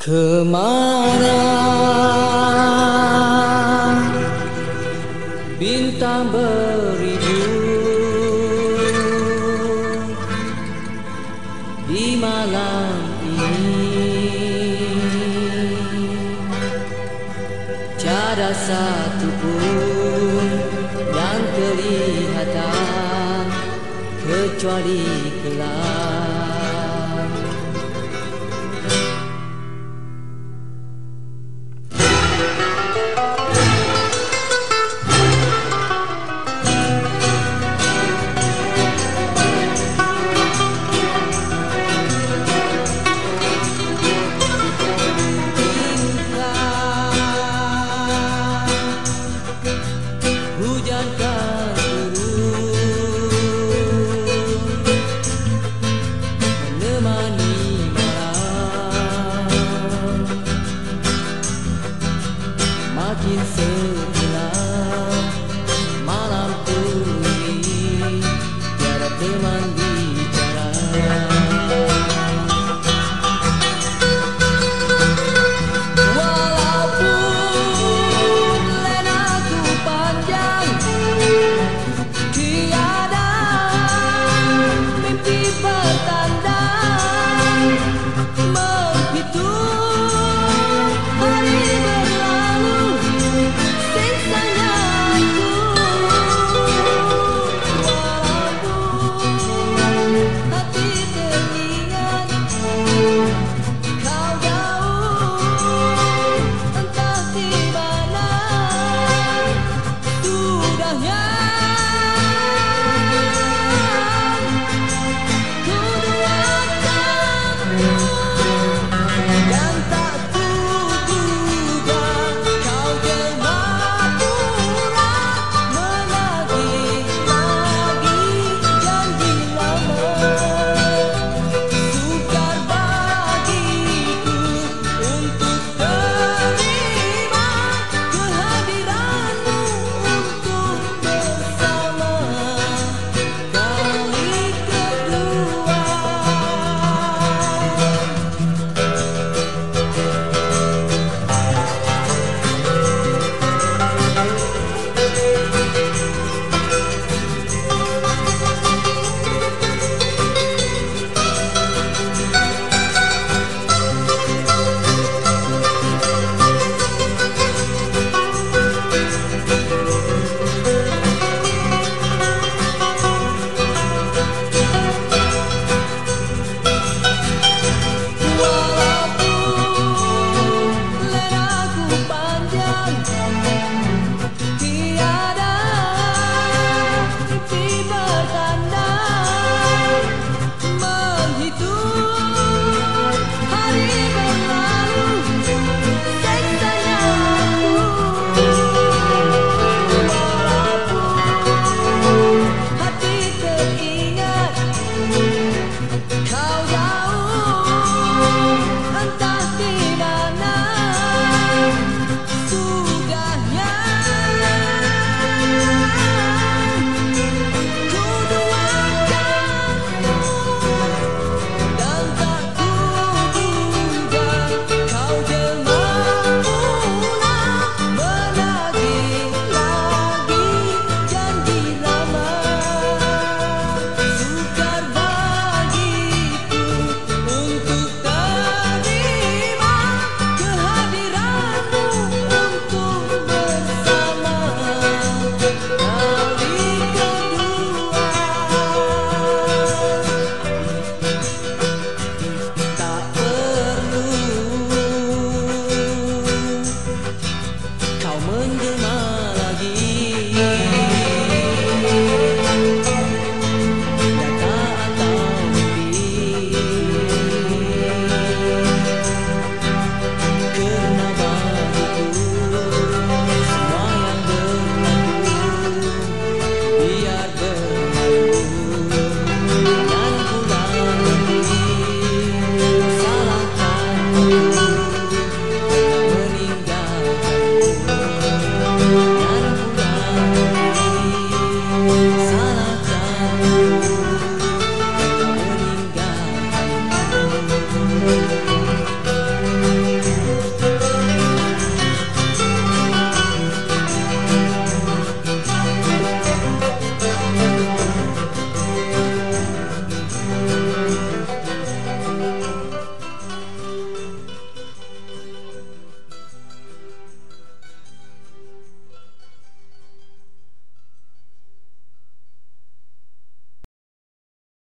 Kemana bintang beribu di malam ini Tiada satu pun yang kelihatan kecuali gelap.